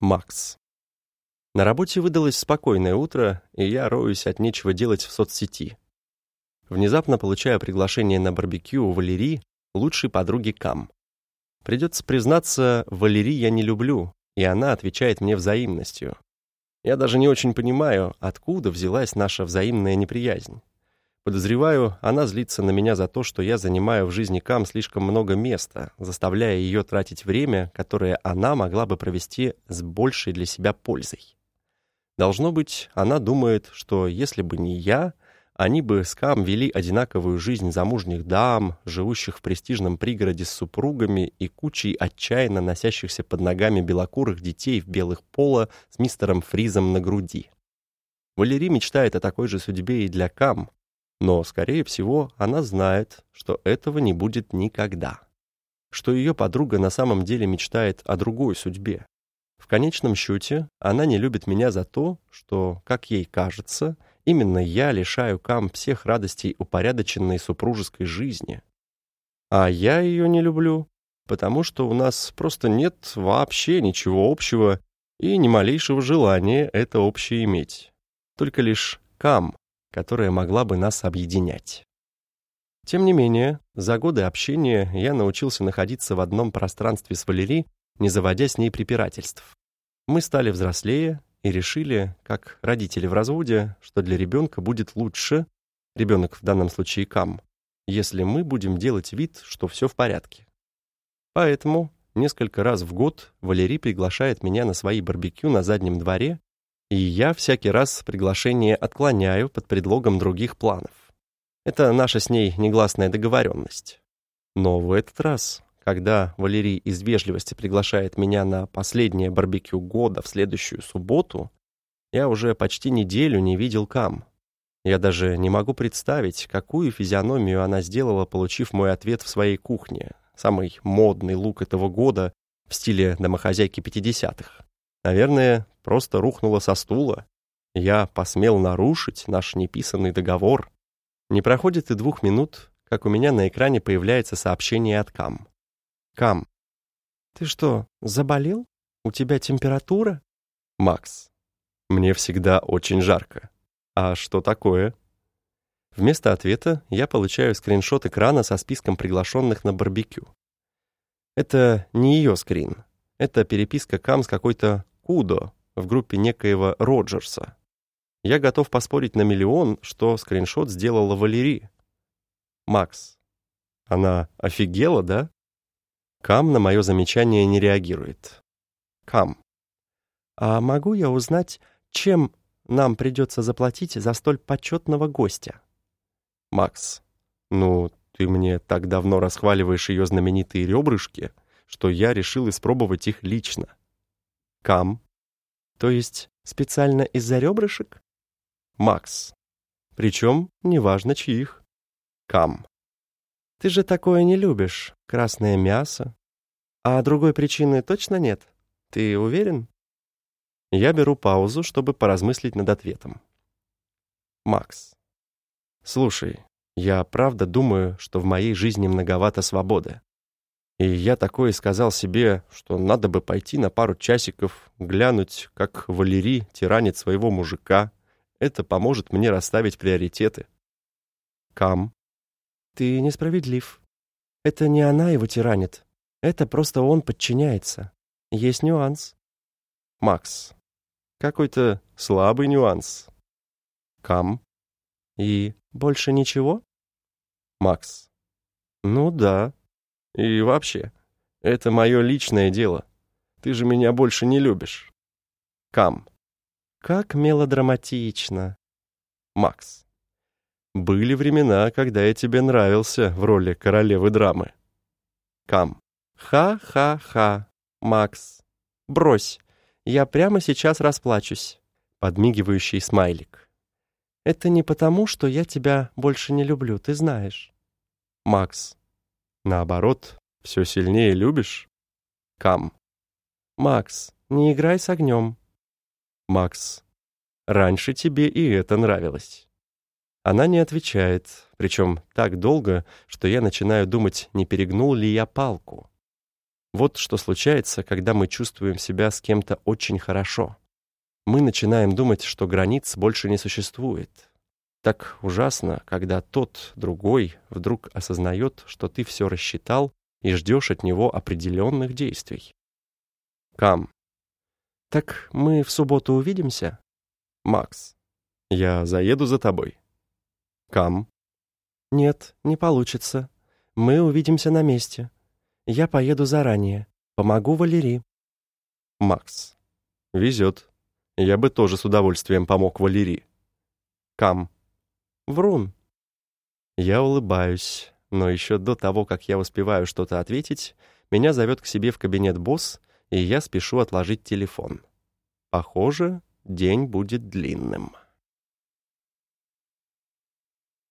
Макс. На работе выдалось спокойное утро, и я роюсь от нечего делать в соцсети. Внезапно получаю приглашение на барбекю у Валерии, лучшей подруги Кам. Придется признаться, Валерии я не люблю, и она отвечает мне взаимностью. Я даже не очень понимаю, откуда взялась наша взаимная неприязнь. Подозреваю, она злится на меня за то, что я занимаю в жизни Кам слишком много места, заставляя ее тратить время, которое она могла бы провести с большей для себя пользой. Должно быть, она думает, что если бы не я, они бы с Кам вели одинаковую жизнь замужних дам, живущих в престижном пригороде с супругами и кучей отчаянно носящихся под ногами белокурых детей в белых поло с мистером Фризом на груди. Валерий мечтает о такой же судьбе и для Кам, но, скорее всего, она знает, что этого не будет никогда. Что ее подруга на самом деле мечтает о другой судьбе. В конечном счете, она не любит меня за то, что, как ей кажется, именно я лишаю Кам всех радостей упорядоченной супружеской жизни. А я ее не люблю, потому что у нас просто нет вообще ничего общего и ни малейшего желания это общее иметь. Только лишь Кам которая могла бы нас объединять. Тем не менее, за годы общения я научился находиться в одном пространстве с Валери, не заводя с ней препирательств. Мы стали взрослее и решили, как родители в разводе, что для ребенка будет лучше, ребенок в данном случае Кам, если мы будем делать вид, что все в порядке. Поэтому несколько раз в год Валерий приглашает меня на свои барбекю на заднем дворе и я всякий раз приглашение отклоняю под предлогом других планов. Это наша с ней негласная договоренность. Но в этот раз, когда Валерий из вежливости приглашает меня на последнее барбекю года в следующую субботу, я уже почти неделю не видел Кам. Я даже не могу представить, какую физиономию она сделала, получив мой ответ в своей кухне, самый модный лук этого года в стиле домохозяйки 50-х. Наверное, просто рухнула со стула. Я посмел нарушить наш неписанный договор. Не проходит и двух минут, как у меня на экране появляется сообщение от Кам. Кам. Ты что, заболел? У тебя температура? Макс. Мне всегда очень жарко. А что такое? Вместо ответа я получаю скриншот экрана со списком приглашенных на барбекю. Это не ее скрин. Это переписка Кам с какой-то Кудо в группе некоего Роджерса. Я готов поспорить на миллион, что скриншот сделала Валерий. Макс. Она офигела, да? Кам на мое замечание не реагирует. Кам. А могу я узнать, чем нам придется заплатить за столь почетного гостя? Макс. Ну, ты мне так давно расхваливаешь ее знаменитые ребрышки, что я решил испробовать их лично. Кам. То есть специально из-за ребрышек? Макс. Причем неважно чьих. Кам. Ты же такое не любишь, красное мясо. А другой причины точно нет? Ты уверен? Я беру паузу, чтобы поразмыслить над ответом. Макс. Слушай, я правда думаю, что в моей жизни многовато свободы. И я такое сказал себе, что надо бы пойти на пару часиков, глянуть, как Валерий тиранит своего мужика. Это поможет мне расставить приоритеты. Кам. Ты несправедлив. Это не она его тиранит. Это просто он подчиняется. Есть нюанс. Макс. Какой-то слабый нюанс. Кам. И больше ничего? Макс. Ну да, и вообще, это мое личное дело. Ты же меня больше не любишь. Кам. Как мелодраматично. Макс. Были времена, когда я тебе нравился в роли королевы драмы. Кам. Ха-ха-ха. Макс. Брось. Я прямо сейчас расплачусь. Подмигивающий смайлик. Это не потому, что я тебя больше не люблю, ты знаешь. Макс. Наоборот, все сильнее любишь? Кам. Макс, не играй с огнем. Макс. Раньше тебе и это нравилось. Она не отвечает, причем так долго, что я начинаю думать, не перегнул ли я палку. Вот что случается, когда мы чувствуем себя с кем-то очень хорошо. Мы начинаем думать, что границ больше не существует. Так ужасно, когда тот, другой, вдруг осознает, что ты все рассчитал и ждешь от него определенных действий. Кам. Так мы в субботу увидимся? Макс. Я заеду за тобой. Кам. Нет, не получится. Мы увидимся на месте. Я поеду заранее. Помогу Валерии. Макс. Везет. Я бы тоже с удовольствием помог Валерии. Кам. Врун. Я улыбаюсь, но еще до того, как я успеваю что-то ответить, меня зовет к себе в кабинет босс, и я спешу отложить телефон. Похоже, день будет длинным.